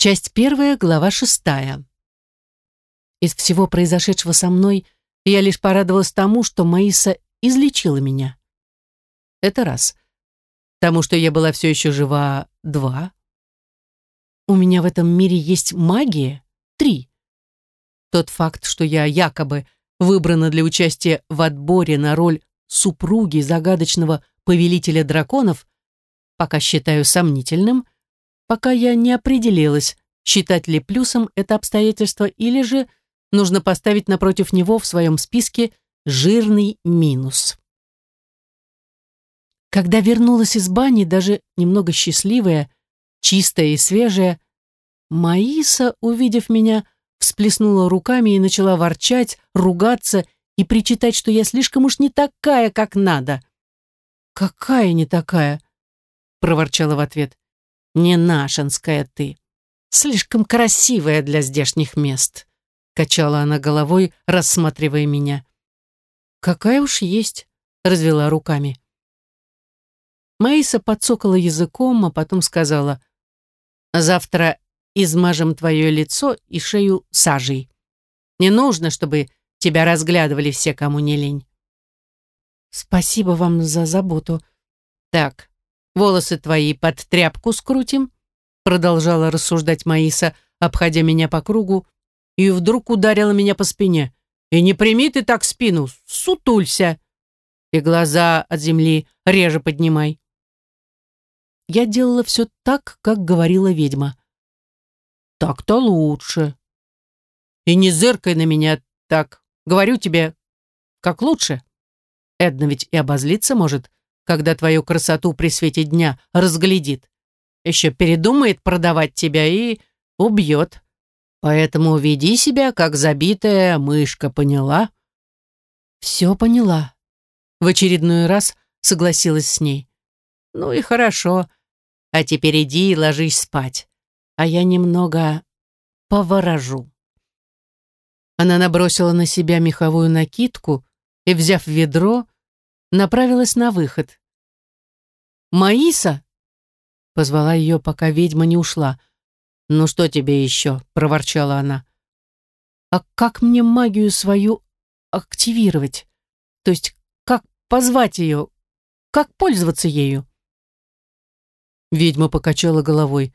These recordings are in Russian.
Часть первая, глава шестая. Из всего произошедшего со мной я лишь порадовалась тому, что Маиса излечила меня. Это раз. Тому, что я была все еще жива, два. У меня в этом мире есть магия, три. Тот факт, что я якобы выбрана для участия в отборе на роль супруги загадочного повелителя драконов, пока считаю сомнительным — пока я не определилась, считать ли плюсом это обстоятельство или же нужно поставить напротив него в своем списке жирный минус. Когда вернулась из бани, даже немного счастливая, чистая и свежая, Маиса, увидев меня, всплеснула руками и начала ворчать, ругаться и причитать, что я слишком уж не такая, как надо. «Какая не такая?» — проворчала в ответ. Не нашинская ты. Слишком красивая для здешних мест. Качала она головой, рассматривая меня. Какая уж есть, развела руками. Маиса подсокала языком, а потом сказала, «Завтра измажем твое лицо и шею сажей. Не нужно, чтобы тебя разглядывали все, кому не лень». «Спасибо вам за заботу». «Так, волосы твои под тряпку скрутим», продолжала рассуждать Маиса, обходя меня по кругу, и вдруг ударила меня по спине. «И не прими ты так спину, сутулься!» И глаза от земли реже поднимай. Я делала все так, как говорила ведьма. «Так-то лучше». «И не зыркай на меня так. Говорю тебе, как лучше. Эдна ведь и обозлиться может, когда твою красоту при свете дня разглядит. Еще передумает продавать тебя и убьет. Поэтому веди себя, как забитая мышка, поняла? Все поняла. В очередной раз согласилась с ней. Ну и хорошо. А теперь иди и ложись спать. А я немного поворожу. Она набросила на себя меховую накидку и, взяв ведро, направилась на выход. «Маиса!» — позвала ее, пока ведьма не ушла. «Ну что тебе еще?» — проворчала она. «А как мне магию свою активировать? То есть как позвать ее? Как пользоваться ею?» Ведьма покачала головой.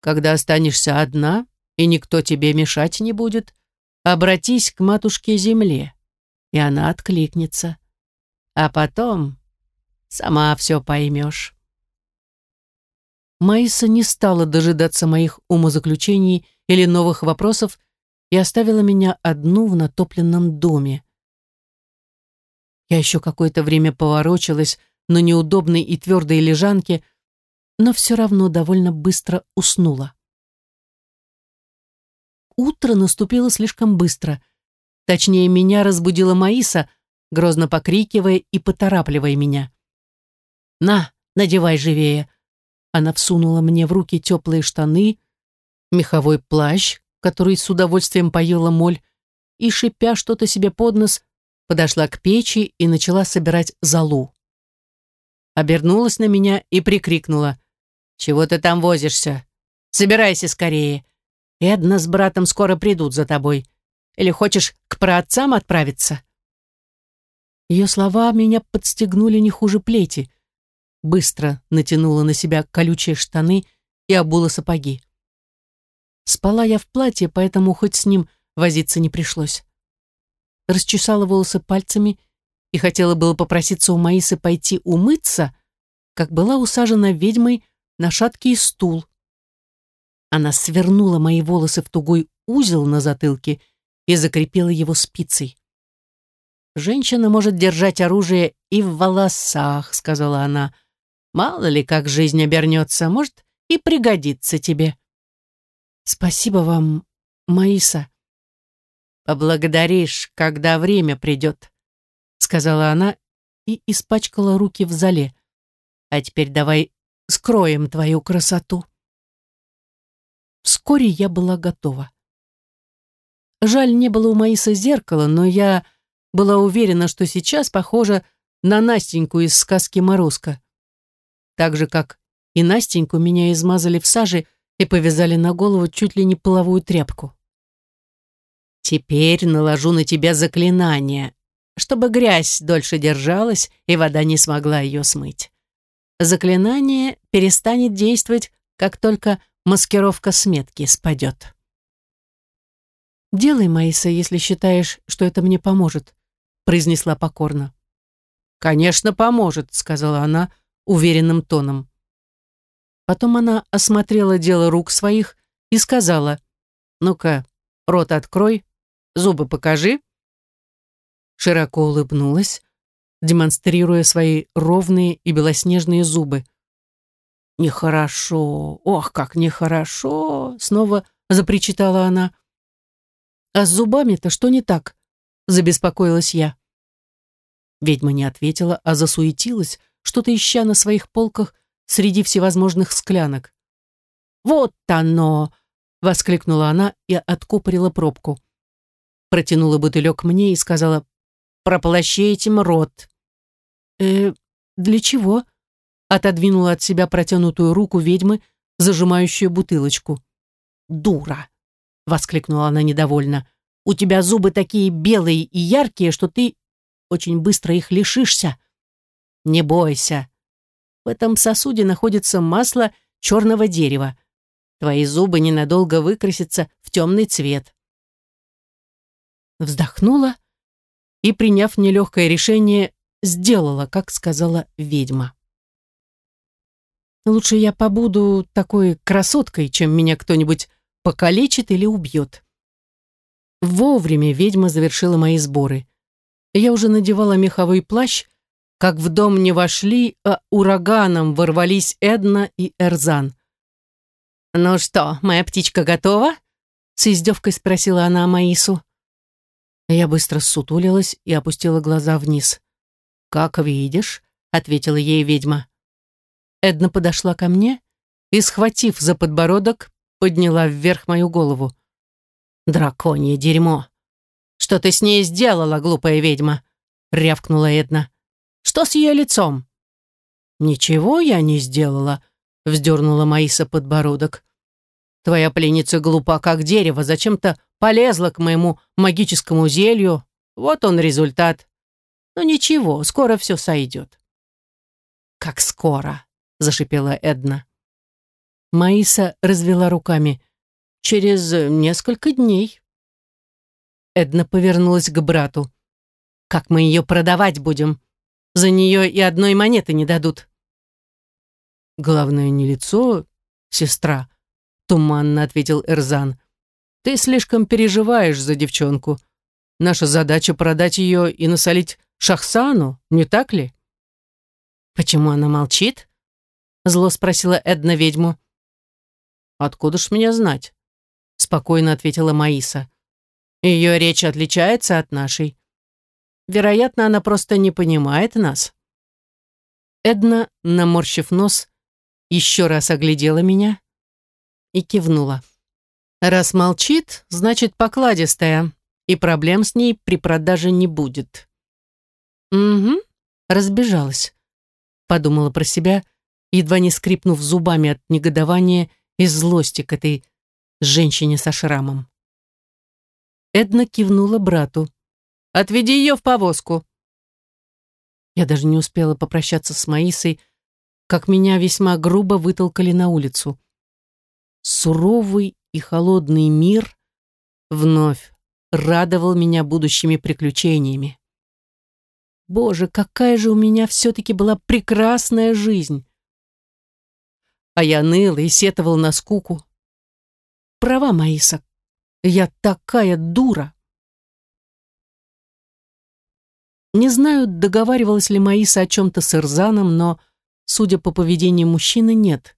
«Когда останешься одна, и никто тебе мешать не будет, обратись к матушке Земле, и она откликнется. А потом сама все поймешь. Маиса не стала дожидаться моих умозаключений или новых вопросов и оставила меня одну в натопленном доме. Я еще какое-то время поворочилась на неудобной и твердой лежанке, но все равно довольно быстро уснула. Утро наступило слишком быстро. Точнее, меня разбудила Маиса, грозно покрикивая и поторапливая меня. «На, надевай живее!» Она всунула мне в руки теплые штаны, меховой плащ, который с удовольствием поела моль, и, шипя что-то себе под нос, подошла к печи и начала собирать золу. Обернулась на меня и прикрикнула. «Чего ты там возишься? Собирайся скорее. Эдна с братом скоро придут за тобой. Или хочешь к праотцам отправиться?» Ее слова меня подстегнули не хуже плети. Быстро натянула на себя колючие штаны и обула сапоги. Спала я в платье, поэтому хоть с ним возиться не пришлось. Расчесала волосы пальцами и хотела было попроситься у Маисы пойти умыться, как была усажена ведьмой на шаткий стул. Она свернула мои волосы в тугой узел на затылке и закрепила его спицей. «Женщина может держать оружие и в волосах», — сказала она. «Мало ли, как жизнь обернется, может, и пригодится тебе». «Спасибо вам, Маиса». «Поблагодаришь, когда время придет», — сказала она и испачкала руки в зале. «А теперь давай скроем твою красоту». Вскоре я была готова. Жаль, не было у Маисы зеркала, но я была уверена, что сейчас похожа на Настеньку из сказки «Морозко». Так же, как и Настеньку меня измазали в саже и повязали на голову чуть ли не половую тряпку. «Теперь наложу на тебя заклинание, чтобы грязь дольше держалась и вода не смогла ее смыть. Заклинание перестанет действовать, как только маскировка сметки спадет». «Делай, Маиса, если считаешь, что это мне поможет», произнесла покорно. «Конечно, поможет», — сказала она уверенным тоном. Потом она осмотрела дело рук своих и сказала, «Ну-ка, рот открой, зубы покажи». Широко улыбнулась, демонстрируя свои ровные и белоснежные зубы. «Нехорошо, ох, как нехорошо!» — снова запричитала она. «А с зубами-то что не так?» — забеспокоилась я. Ведьма не ответила, а засуетилась, что-то ища на своих полках среди всевозможных склянок. «Вот оно!» — воскликнула она и откупорила пробку. Протянула бутылек мне и сказала «Прополощи этим рот». «Э, для чего?» — отодвинула от себя протянутую руку ведьмы, зажимающую бутылочку. «Дура!» — воскликнула она недовольно. «У тебя зубы такие белые и яркие, что ты очень быстро их лишишься. Не бойся. В этом сосуде находится масло черного дерева. Твои зубы ненадолго выкрасятся в темный цвет. Вздохнула и, приняв нелегкое решение, сделала, как сказала ведьма. Лучше я побуду такой красоткой, чем меня кто-нибудь покалечит или убьет. Вовремя ведьма завершила мои сборы. Я уже надевала меховой плащ, как в дом не вошли, а ураганом ворвались Эдна и Эрзан. «Ну что, моя птичка готова?» С издевкой спросила она Маису. Я быстро сутулилась и опустила глаза вниз. «Как видишь», — ответила ей ведьма. Эдна подошла ко мне и, схватив за подбородок, подняла вверх мою голову. «Драконье дерьмо! «Что ты с ней сделала, глупая ведьма?» — рявкнула Эдна. «Что с ее лицом?» «Ничего я не сделала», — вздернула Маиса подбородок. «Твоя пленница глупа, как дерево, зачем-то полезла к моему магическому зелью. Вот он результат. Но ничего, скоро все сойдет». «Как скоро?» — зашипела Эдна. Маиса развела руками. «Через несколько дней». Эдна повернулась к брату. «Как мы ее продавать будем? За нее и одной монеты не дадут». «Главное не лицо, сестра», — туманно ответил Эрзан. «Ты слишком переживаешь за девчонку. Наша задача продать ее и насолить Шахсану, не так ли?» «Почему она молчит?» — зло спросила Эдна ведьму. «Откуда ж меня знать?» — спокойно ответила Маиса. Ее речь отличается от нашей. Вероятно, она просто не понимает нас. Эдна, наморщив нос, еще раз оглядела меня и кивнула. Раз молчит, значит покладистая, и проблем с ней при продаже не будет. Угу, разбежалась, подумала про себя, едва не скрипнув зубами от негодования и злости к этой женщине со шрамом. Эдна кивнула брату. «Отведи ее в повозку». Я даже не успела попрощаться с Маисой, как меня весьма грубо вытолкали на улицу. Суровый и холодный мир вновь радовал меня будущими приключениями. Боже, какая же у меня все-таки была прекрасная жизнь! А я ныла и сетовал на скуку. Права, Маиса, я такая дура. Не знаю, договаривалась ли Маиса о чем-то с Ирзаном, но, судя по поведению мужчины, нет.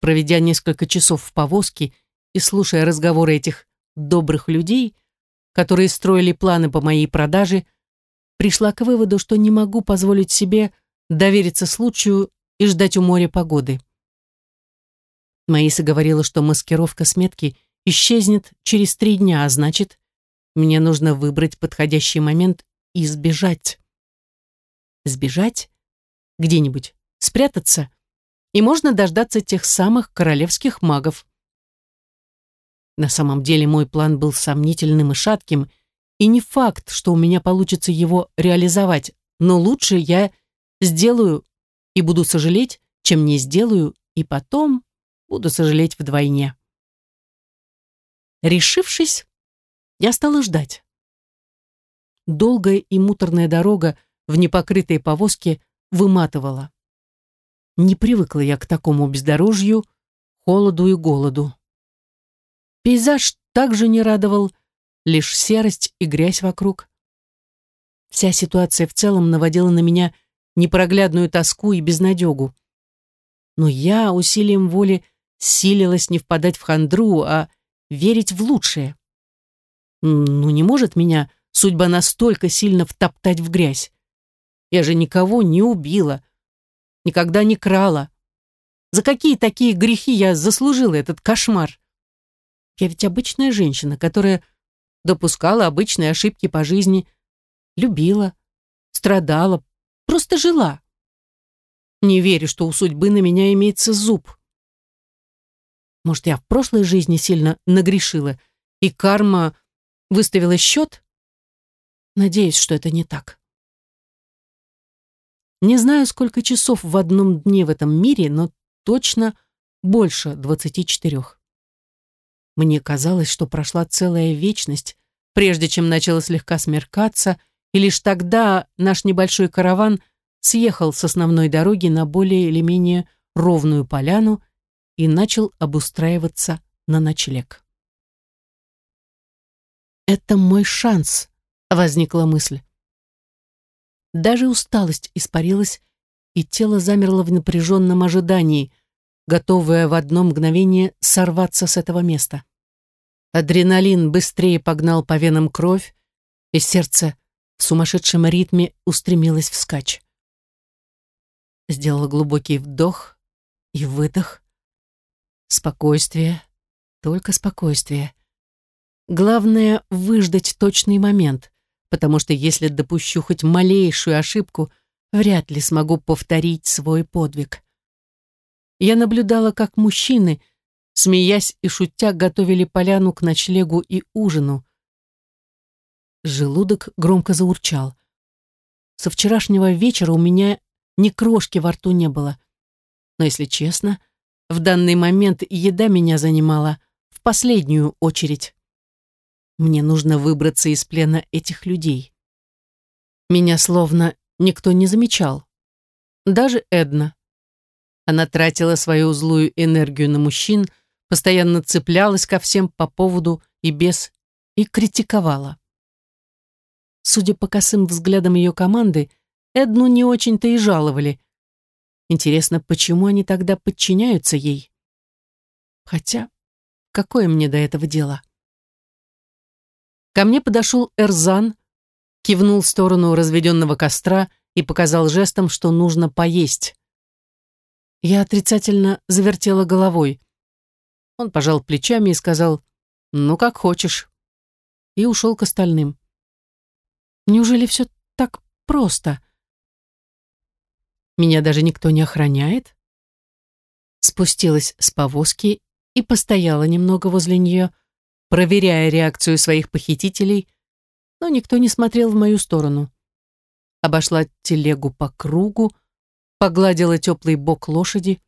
Проведя несколько часов в повозке и слушая разговоры этих добрых людей, которые строили планы по моей продаже, пришла к выводу, что не могу позволить себе довериться случаю и ждать у моря погоды. Маиса говорила, что маскировка сметки — исчезнет через три дня, а значит, мне нужно выбрать подходящий момент и сбежать. Сбежать? Где-нибудь? Спрятаться? и можно дождаться тех самых королевских магов. На самом деле мой план был сомнительным и шатким, и не факт, что у меня получится его реализовать, но лучше я сделаю и буду сожалеть, чем не сделаю, и потом буду сожалеть вдвойне. Решившись, я стала ждать. Долгая и муторная дорога в непокрытой повозке выматывала. Не привыкла я к такому бездорожью, холоду и голоду. Пейзаж также не радовал, лишь серость и грязь вокруг. Вся ситуация в целом наводила на меня непроглядную тоску и безнадегу. Но я усилием воли силилась не впадать в хандру, а верить в лучшее. Ну не может меня судьба настолько сильно втоптать в грязь. Я же никого не убила, никогда не крала. За какие такие грехи я заслужила этот кошмар? Я ведь обычная женщина, которая допускала обычные ошибки по жизни, любила, страдала, просто жила. Не верю, что у судьбы на меня имеется зуб. Может, я в прошлой жизни сильно нагрешила, и карма выставила счет? Надеюсь, что это не так. Не знаю, сколько часов в одном дне в этом мире, но точно больше двадцати четырех. Мне казалось, что прошла целая вечность, прежде чем начало слегка смеркаться, и лишь тогда наш небольшой караван съехал с основной дороги на более или менее ровную поляну и начал обустраиваться на ночлег. «Это мой шанс», — возникла мысль. Даже усталость испарилась, и тело замерло в напряженном ожидании, готовое в одно мгновение сорваться с этого места. Адреналин быстрее погнал по венам кровь, и сердце в сумасшедшем ритме устремилось вскачь. Сделала глубокий вдох и выдох. Спокойствие, только спокойствие. Главное — выждать точный момент, потому что если допущу хоть малейшую ошибку, вряд ли смогу повторить свой подвиг. Я наблюдала, как мужчины, смеясь и шутя, готовили поляну к ночлегу и ужину. Желудок громко заурчал. Со вчерашнего вечера у меня ни крошки во рту не было. Но, если честно, в данный момент еда меня занимала в последнюю очередь. Мне нужно выбраться из плена этих людей. Меня словно никто не замечал. Даже Эдна. Она тратила свою злую энергию на мужчин, постоянно цеплялась ко всем по поводу и без, и критиковала. Судя по косым взглядам ее команды, Эдну не очень-то и жаловали, Интересно, почему они тогда подчиняются ей? Хотя, какое мне до этого дело? Ко мне подошел Эрзан, кивнул в сторону разведенного костра и показал жестом, что нужно поесть. Я отрицательно завертела головой. Он пожал плечами и сказал «Ну, как хочешь», и ушел к остальным. Неужели все так просто? Меня даже никто не охраняет. Спустилась с повозки и постояла немного возле нее, проверяя реакцию своих похитителей, но никто не смотрел в мою сторону. Обошла телегу по кругу, погладила теплый бок лошади,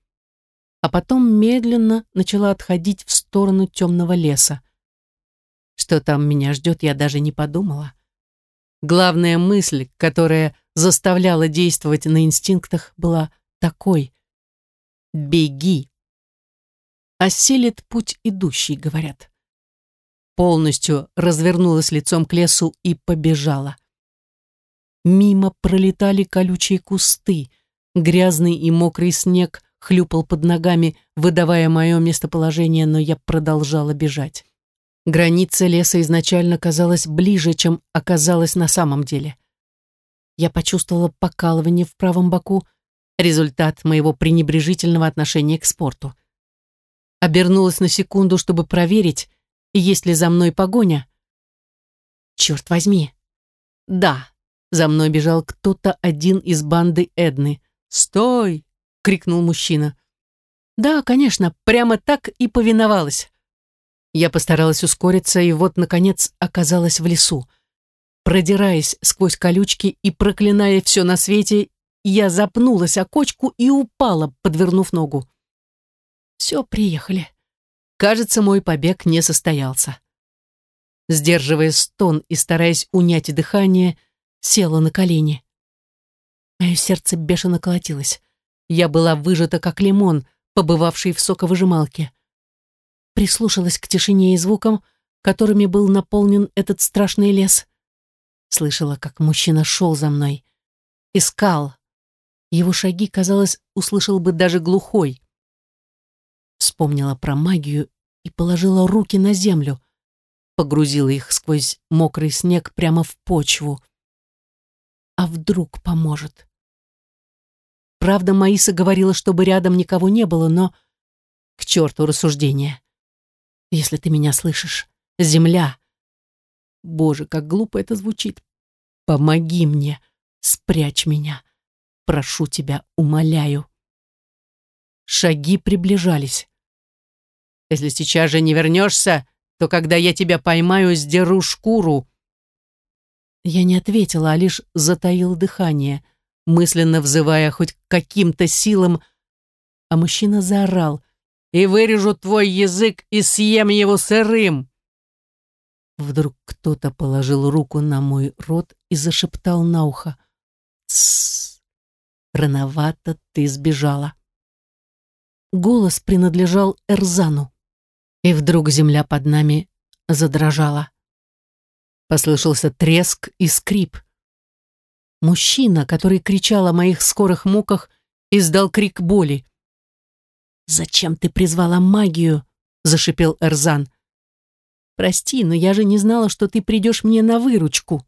а потом медленно начала отходить в сторону темного леса. Что там меня ждет, я даже не подумала. Главная мысль, которая заставляла действовать на инстинктах, была такой. «Беги!» «Осилит путь идущий», — говорят. Полностью развернулась лицом к лесу и побежала. Мимо пролетали колючие кусты, грязный и мокрый снег хлюпал под ногами, выдавая мое местоположение, но я продолжала бежать. Граница леса изначально казалась ближе, чем оказалась на самом деле. Я почувствовала покалывание в правом боку, результат моего пренебрежительного отношения к спорту. Обернулась на секунду, чтобы проверить, есть ли за мной погоня. Черт возьми. Да, за мной бежал кто-то один из банды Эдны. «Стой!» — крикнул мужчина. Да, конечно, прямо так и повиновалась. Я постаралась ускориться, и вот, наконец, оказалась в лесу. Продираясь сквозь колючки и проклиная все на свете, я запнулась о кочку и упала, подвернув ногу. Все, приехали. Кажется, мой побег не состоялся. Сдерживая стон и стараясь унять дыхание, села на колени. Мое сердце бешено колотилось. Я была выжата, как лимон, побывавший в соковыжималке. Прислушалась к тишине и звукам, которыми был наполнен этот страшный лес. Слышала, как мужчина шел за мной. Искал. Его шаги, казалось, услышал бы даже глухой. Вспомнила про магию и положила руки на землю. Погрузила их сквозь мокрый снег прямо в почву. А вдруг поможет? Правда, Маиса говорила, чтобы рядом никого не было, но... К черту рассуждения. Если ты меня слышишь, земля. Боже, как глупо это звучит. Помоги мне, спрячь меня. Прошу тебя, умоляю. Шаги приближались. Если сейчас же не вернешься, то когда я тебя поймаю, сдеру шкуру». Я не ответила, а лишь затаил дыхание, мысленно взывая хоть каким-то силам, а мужчина заорал «И вырежу твой язык и съем его сырым!» Вдруг кто-то положил руку на мой рот и зашептал на ухо «Тссс, рановато ты сбежала». Голос принадлежал Эрзану. И вдруг земля под нами задрожала. Послышался треск и скрип. Мужчина, который кричал о моих скорых муках, издал крик боли. «Зачем ты призвала магию?» — зашипел Эрзан. «Прости, но я же не знала, что ты придешь мне на выручку».